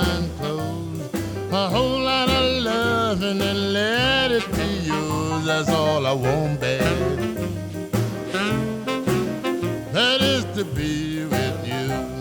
fine clothes, a whole lot of loving, and let it be yours. That's all I want, babe. That is to be with you.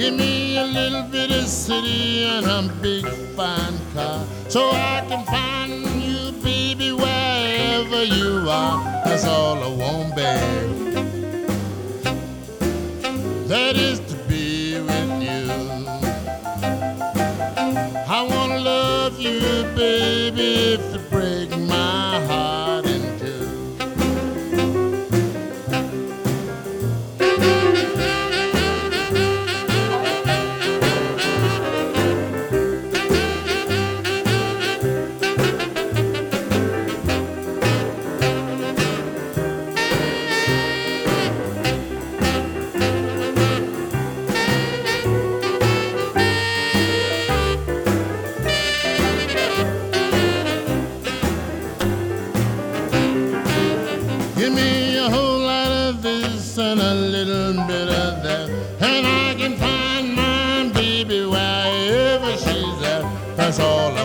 Give me a little bit of city and a big fine car so I can find you, baby, wherever you are. That's all I want, babe. That is to be with you. I wanna love you, baby, if it Give me a whole lot of this and a little bit of that, and I can find my baby wherever she's at. That's all